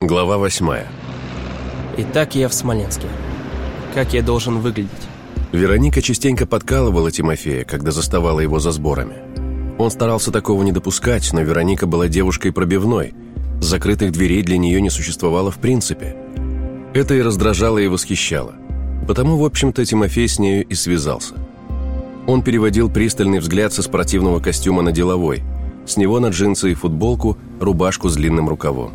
Глава восьмая. Итак, я в Смоленске. Как я должен выглядеть? Вероника частенько подкалывала Тимофея, когда заставала его за сборами. Он старался такого не допускать, но Вероника была девушкой пробивной. Закрытых дверей для нее не существовало в принципе. Это и раздражало и восхищало. Потому, в общем-то, Тимофей с нею и связался. Он переводил пристальный взгляд со спортивного костюма на деловой, с него на джинсы и футболку, рубашку с длинным рукавом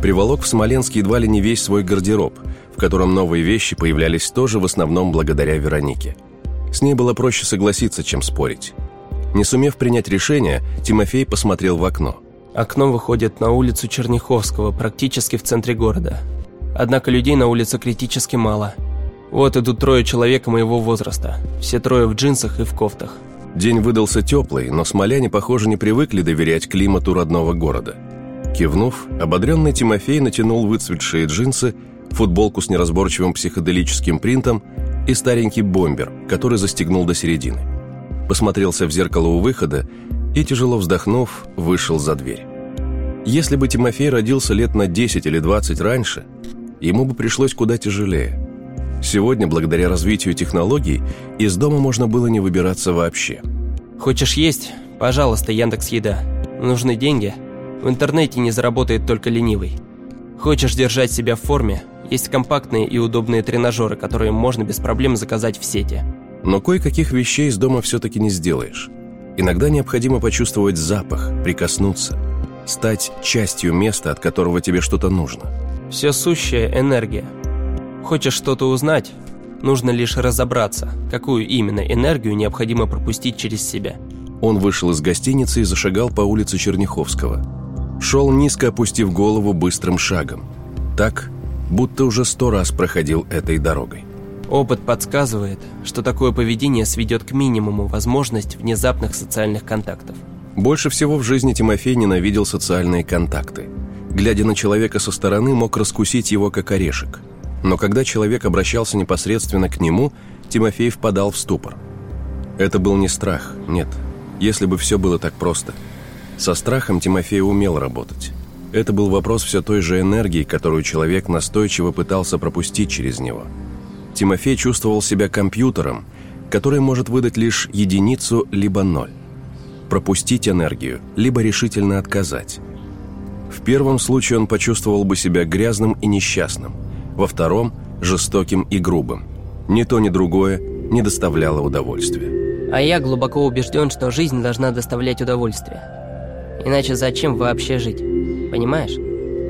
приволок в Смоленск едва ли не весь свой гардероб, в котором новые вещи появлялись тоже в основном благодаря Веронике. С ней было проще согласиться, чем спорить. Не сумев принять решение, Тимофей посмотрел в окно. Окно выходит на улицу Черняховского, практически в центре города. Однако людей на улице критически мало. Вот идут трое человек моего возраста. Все трое в джинсах и в кофтах. День выдался теплый, но смоляне, похоже, не привыкли доверять климату родного города – Кивнув, ободренный Тимофей натянул выцветшие джинсы, футболку с неразборчивым психоделическим принтом и старенький бомбер, который застегнул до середины. Посмотрелся в зеркало у выхода и, тяжело вздохнув, вышел за дверь. Если бы Тимофей родился лет на 10 или 20 раньше, ему бы пришлось куда тяжелее. Сегодня, благодаря развитию технологий, из дома можно было не выбираться вообще. «Хочешь есть? Пожалуйста, Яндекс Еда. Нужны деньги?» В интернете не заработает только ленивый. Хочешь держать себя в форме? Есть компактные и удобные тренажеры, которые можно без проблем заказать в сети. Но кое-каких вещей из дома все-таки не сделаешь. Иногда необходимо почувствовать запах, прикоснуться, стать частью места, от которого тебе что-то нужно. Все сущая энергия. Хочешь что-то узнать? Нужно лишь разобраться, какую именно энергию необходимо пропустить через себя. Он вышел из гостиницы и зашагал по улице Черняховского – шел низко опустив голову быстрым шагом. Так, будто уже сто раз проходил этой дорогой. Опыт подсказывает, что такое поведение сведет к минимуму возможность внезапных социальных контактов. Больше всего в жизни Тимофей ненавидел социальные контакты. Глядя на человека со стороны, мог раскусить его как орешек. Но когда человек обращался непосредственно к нему, Тимофей впадал в ступор. Это был не страх, нет. Если бы все было так просто – со страхом Тимофей умел работать. Это был вопрос все той же энергии, которую человек настойчиво пытался пропустить через него. Тимофей чувствовал себя компьютером, который может выдать лишь единицу либо ноль. Пропустить энергию, либо решительно отказать. В первом случае он почувствовал бы себя грязным и несчастным, во втором – жестоким и грубым. Ни то, ни другое не доставляло удовольствия. А я глубоко убежден, что жизнь должна доставлять удовольствие. Иначе зачем вообще жить? Понимаешь?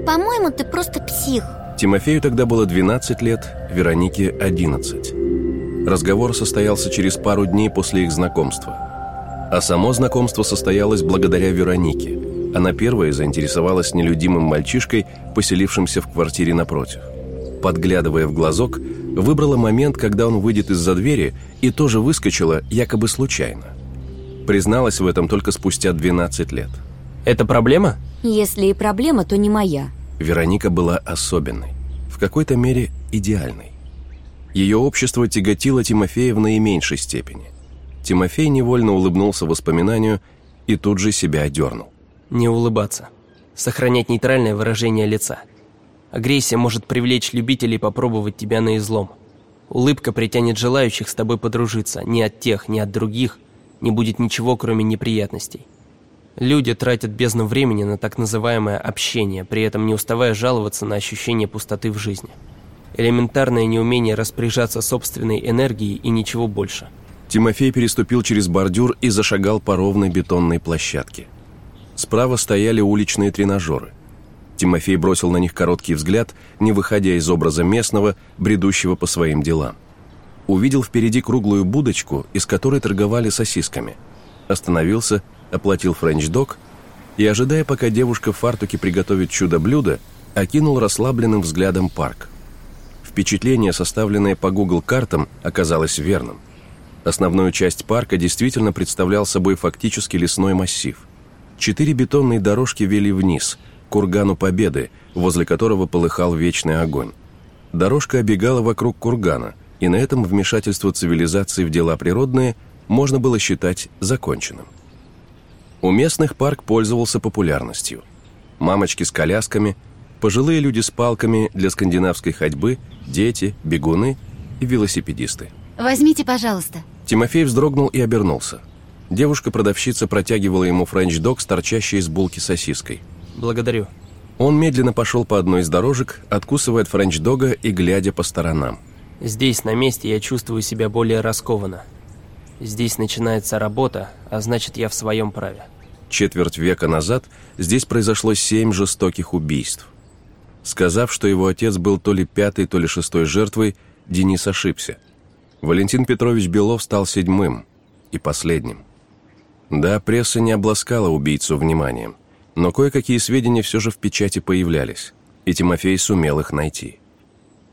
По-моему, ты просто псих. Тимофею тогда было 12 лет, Веронике 11. Разговор состоялся через пару дней после их знакомства. А само знакомство состоялось благодаря Веронике. Она первая заинтересовалась нелюдимым мальчишкой, поселившимся в квартире напротив. Подглядывая в глазок, выбрала момент, когда он выйдет из-за двери, и тоже выскочила якобы случайно. Призналась в этом только спустя 12 лет. Это проблема? Если и проблема, то не моя. Вероника была особенной, в какой-то мере идеальной. Ее общество тяготило Тимофея в наименьшей степени. Тимофей невольно улыбнулся воспоминанию и тут же себя одернул. Не улыбаться. Сохранять нейтральное выражение лица. Агрессия может привлечь любителей попробовать тебя на излом. Улыбка притянет желающих с тобой подружиться. Ни от тех, ни от других не будет ничего, кроме неприятностей. Люди тратят бездну времени на так называемое общение, при этом не уставая жаловаться на ощущение пустоты в жизни. Элементарное неумение распоряжаться собственной энергией и ничего больше. Тимофей переступил через бордюр и зашагал по ровной бетонной площадке. Справа стояли уличные тренажеры. Тимофей бросил на них короткий взгляд, не выходя из образа местного, бредущего по своим делам. Увидел впереди круглую будочку, из которой торговали сосисками. Остановился оплатил френч-дог и, ожидая, пока девушка в фартуке приготовит чудо-блюдо, окинул расслабленным взглядом парк. Впечатление, составленное по Google картам, оказалось верным. Основную часть парка действительно представлял собой фактически лесной массив. Четыре бетонные дорожки вели вниз, к кургану Победы, возле которого полыхал вечный огонь. Дорожка обегала вокруг кургана, и на этом вмешательство цивилизации в дела природные можно было считать законченным. У местных парк пользовался популярностью. Мамочки с колясками, Пожилые люди с палками для скандинавской ходьбы, дети, бегуны и велосипедисты. Возьмите, пожалуйста. Тимофей вздрогнул и обернулся. Девушка-продавщица протягивала ему френч-дог с торчащей из булки сосиской. Благодарю. Он медленно пошел по одной из дорожек, откусывая от френч-дога и глядя по сторонам. Здесь, на месте, я чувствую себя более раскованно. Здесь начинается работа, а значит, я в своем праве. Четверть века назад здесь произошло семь жестоких убийств. Сказав, что его отец был то ли пятой, то ли шестой жертвой, Денис ошибся. Валентин Петрович Белов стал седьмым и последним. Да, пресса не обласкала убийцу вниманием, но кое-какие сведения все же в печати появлялись, и Тимофей сумел их найти.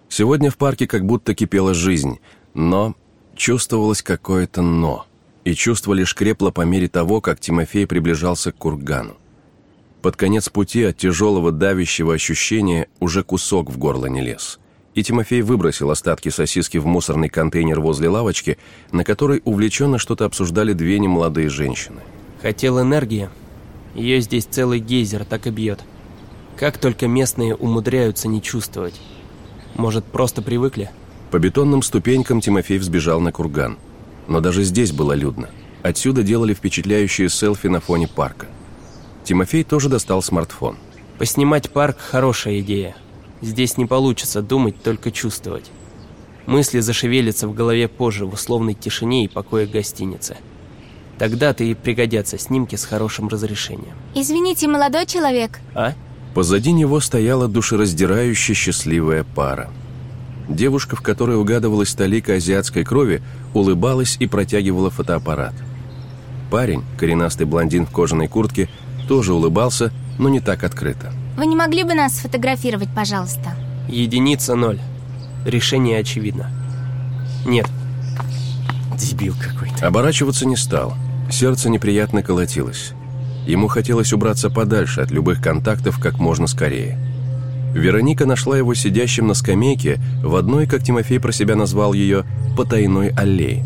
Сегодня в парке как будто кипела жизнь, но чувствовалось какое-то «но», и чувство лишь крепло по мере того, как Тимофей приближался к кургану. Под конец пути от тяжелого давящего ощущения уже кусок в горло не лез – и Тимофей выбросил остатки сосиски в мусорный контейнер возле лавочки, на которой увлеченно что-то обсуждали две немолодые женщины. Хотел энергии. Ее здесь целый гейзер так и бьет. Как только местные умудряются не чувствовать. Может, просто привыкли? По бетонным ступенькам Тимофей взбежал на курган. Но даже здесь было людно. Отсюда делали впечатляющие селфи на фоне парка. Тимофей тоже достал смартфон. Поснимать парк – хорошая идея. Здесь не получится думать, только чувствовать. Мысли зашевелятся в голове позже, в условной тишине и покое гостиницы. Тогда-то и пригодятся снимки с хорошим разрешением. Извините, молодой человек. А? Позади него стояла душераздирающая счастливая пара. Девушка, в которой угадывалась столика азиатской крови, улыбалась и протягивала фотоаппарат. Парень, коренастый блондин в кожаной куртке, тоже улыбался, но не так открыто. Вы не могли бы нас сфотографировать, пожалуйста? Единица ноль. Решение очевидно. Нет. Дебил какой-то. Оборачиваться не стал. Сердце неприятно колотилось. Ему хотелось убраться подальше от любых контактов как можно скорее. Вероника нашла его сидящим на скамейке в одной, как Тимофей про себя назвал ее, потайной аллее.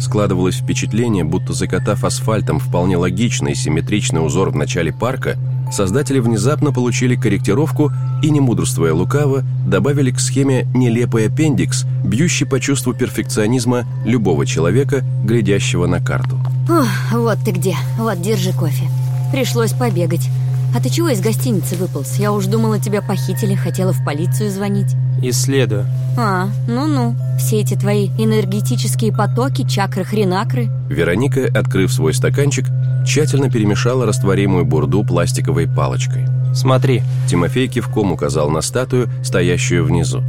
Складывалось впечатление, будто закатав асфальтом вполне логичный симметричный узор в начале парка, создатели внезапно получили корректировку и, не мудрствуя лукаво, добавили к схеме нелепый аппендикс, бьющий по чувству перфекционизма любого человека, глядящего на карту. Ух, вот ты где. Вот, держи кофе. Пришлось побегать. А ты чего из гостиницы выполз? Я уж думала, тебя похитили, хотела в полицию звонить. Исследую. А, ну-ну. Все эти твои энергетические потоки, чакры-хренакры. Вероника, открыв свой стаканчик, тщательно перемешала растворимую бурду пластиковой палочкой. Смотри. Тимофей кивком указал на статую, стоящую внизу.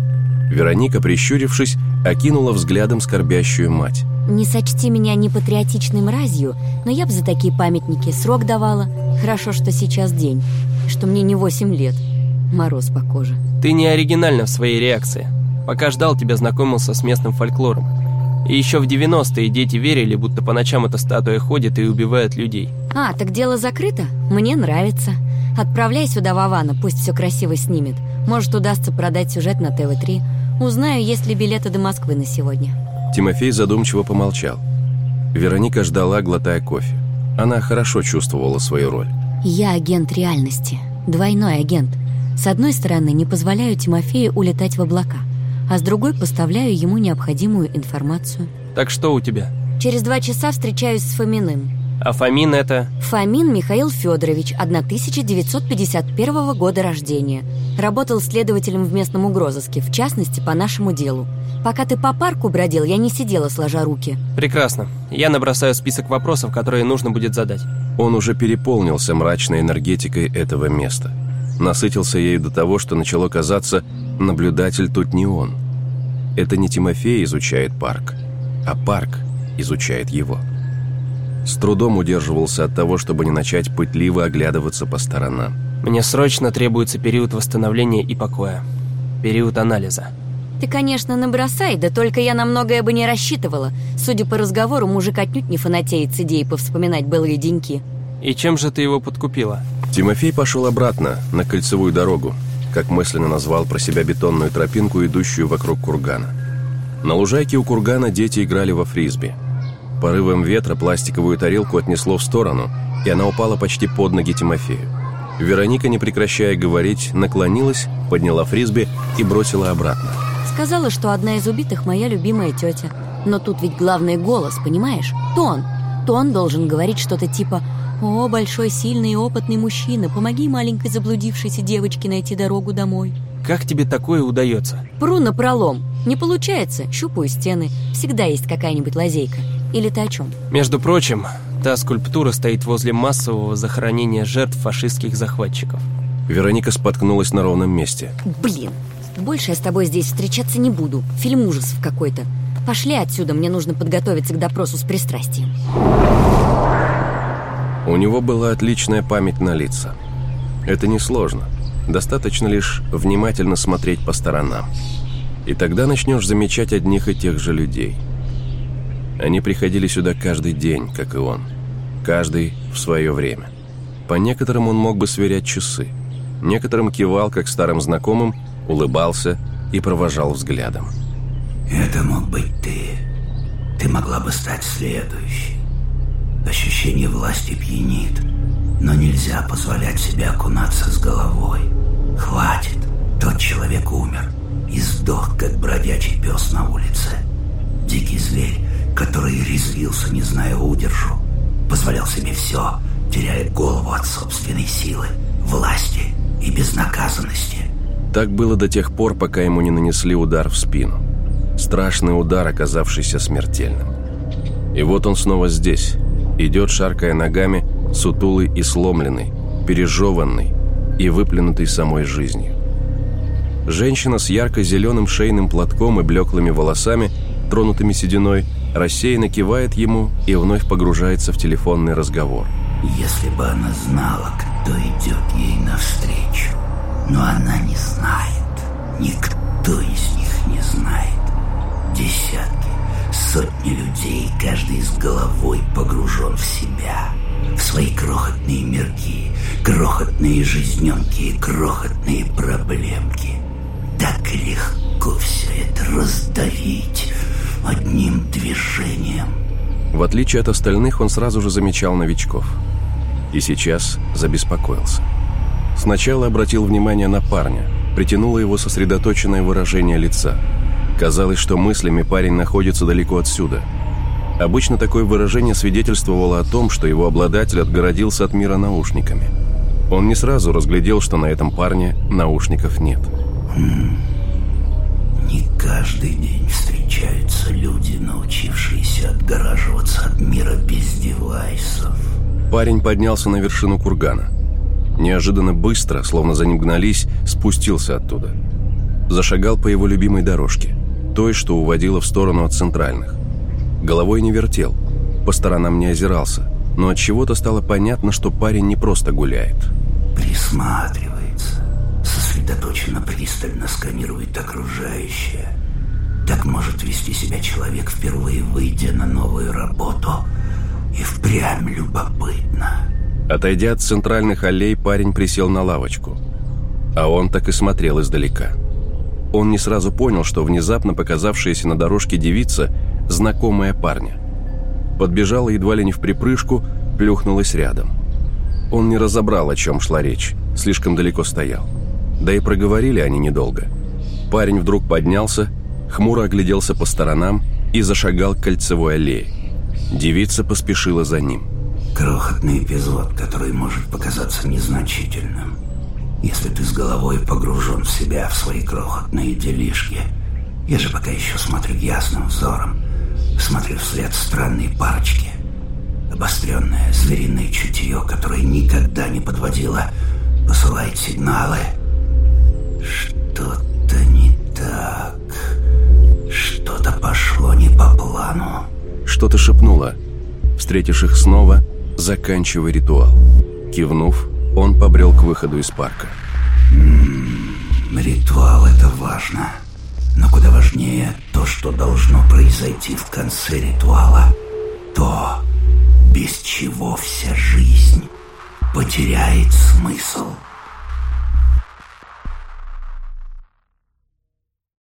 Вероника, прищурившись, окинула взглядом скорбящую мать. Не сочти меня непатриотичной мразью, но я бы за такие памятники срок давала. Хорошо, что сейчас день, что мне не восемь лет. Мороз по коже. Ты не оригинальна в своей реакции. Пока ждал тебя, знакомился с местным фольклором. И еще в 90-е дети верили, будто по ночам эта статуя ходит и убивает людей. А, так дело закрыто? Мне нравится. Отправляй сюда Вована, пусть все красиво снимет. Может, удастся продать сюжет на ТВ-3. Узнаю, есть ли билеты до Москвы на сегодня. Тимофей задумчиво помолчал. Вероника ждала, глотая кофе. Она хорошо чувствовала свою роль. Я агент реальности. Двойной агент. С одной стороны, не позволяю Тимофею улетать в облака, а с другой поставляю ему необходимую информацию. Так что у тебя? Через два часа встречаюсь с Фоминым. А Фомин это... Фомин Михаил Федорович, 1991 года рождения. Работал следователем в местном угрозыске, в частности, по нашему делу. Пока ты по парку бродил, я не сидела сложа руки. Прекрасно. Я набросаю список вопросов, которые нужно будет задать. Он уже переполнился мрачной энергетикой этого места. Насытился ею до того, что начало казаться, наблюдатель тут не он. Это не Тимофей изучает парк, а парк изучает его. С трудом удерживался от того, чтобы не начать пытливо оглядываться по сторонам. Мне срочно требуется период восстановления и покоя. Период анализа. Ты, конечно, набросай, да только я на многое бы не рассчитывала. Судя по разговору, мужик отнюдь не фанатеет с идеей повспоминать былые деньки. И чем же ты его подкупила? Тимофей пошел обратно, на кольцевую дорогу, как мысленно назвал про себя бетонную тропинку, идущую вокруг кургана. На лужайке у кургана дети играли во фрисби. Порывом ветра пластиковую тарелку отнесло в сторону, и она упала почти под ноги Тимофею. Вероника, не прекращая говорить, наклонилась, подняла фрисби и бросила обратно. Сказала, что одна из убитых моя любимая тетя. Но тут ведь главный голос, понимаешь? Тон. Тон должен говорить что-то типа «О, большой, сильный и опытный мужчина, помоги маленькой заблудившейся девочке найти дорогу домой». Как тебе такое удается? Пру на пролом. Не получается, щупаю стены. Всегда есть какая-нибудь лазейка. Или ты о чем? Между прочим, та скульптура стоит возле массового захоронения жертв фашистских захватчиков. Вероника споткнулась на ровном месте. Блин, больше я с тобой здесь встречаться не буду. Фильм ужасов какой-то. Пошли отсюда, мне нужно подготовиться к допросу с пристрастием. У него была отличная память на лица. Это несложно. Достаточно лишь внимательно смотреть по сторонам. И тогда начнешь замечать одних и тех же людей. Они приходили сюда каждый день, как и он. Каждый в свое время. По некоторым он мог бы сверять часы. Некоторым кивал, как старым знакомым, улыбался и провожал взглядом. Это мог быть ты. Ты могла бы стать следующей. Ощущение власти пьянит, но нельзя позволять себе окунаться с головой. Хватит. Тот человек умер и сдох, как бродячий пес на улице. Дикий зверь, который резвился, не зная удержу, позволял себе все, теряя голову от собственной силы, власти и безнаказанности. Так было до тех пор, пока ему не нанесли удар в спину. Страшный удар, оказавшийся смертельным. И вот он снова здесь, идет, шаркая ногами, сутулый и сломленный, пережеванный и выплюнутый самой жизнью. Женщина с ярко-зеленым шейным платком и блеклыми волосами, тронутыми сединой, рассеянно кивает ему и вновь погружается в телефонный разговор. Если бы она знала, кто идет ей навстречу. Но она не знает. Никто из них не знает. Десятки, сотни людей, каждый с головой погружен в себя, в свои крохотные мирки, крохотные жизненки, крохотные проблемки. Так легко все это раздавить одним движением. В отличие от остальных, он сразу же замечал новичков. И сейчас забеспокоился. Сначала обратил внимание на парня, притянуло его сосредоточенное выражение лица – Казалось, что мыслями парень находится далеко отсюда. Обычно такое выражение свидетельствовало о том, что его обладатель отгородился от мира наушниками. Он не сразу разглядел, что на этом парне наушников нет. Хм. Не каждый день встречаются люди, научившиеся отгораживаться от мира без девайсов. Парень поднялся на вершину кургана. Неожиданно быстро, словно за ним гнались, спустился оттуда. Зашагал по его любимой дорожке той, что уводила в сторону от центральных. Головой не вертел, по сторонам не озирался, но от чего-то стало понятно, что парень не просто гуляет. Присматривается, сосредоточенно пристально сканирует окружающее. Так может вести себя человек, впервые выйдя на новую работу. И впрямь любопытно. Отойдя от центральных аллей, парень присел на лавочку. А он так и смотрел издалека. Он не сразу понял, что внезапно показавшаяся на дорожке девица – знакомая парня. Подбежала едва ли не в припрыжку, плюхнулась рядом. Он не разобрал, о чем шла речь, слишком далеко стоял. Да и проговорили они недолго. Парень вдруг поднялся, хмуро огляделся по сторонам и зашагал к кольцевой аллее. Девица поспешила за ним. Крохотный эпизод, который может показаться незначительным – если ты с головой погружен в себя, в свои крохотные делишки. Я же пока еще смотрю ясным взором, смотрю вслед странной парочки. Обостренное звериное чутье, которое никогда не подводило, посылает сигналы. Что-то не так. Пошло не по плану. Что-то шепнуло. Встретишь их снова, заканчивай ритуал. Кивнув, он побрел к выходу из парка. М -м, ритуал это важно. Но куда важнее то, что должно произойти в конце ритуала. То, без чего вся жизнь потеряет смысл.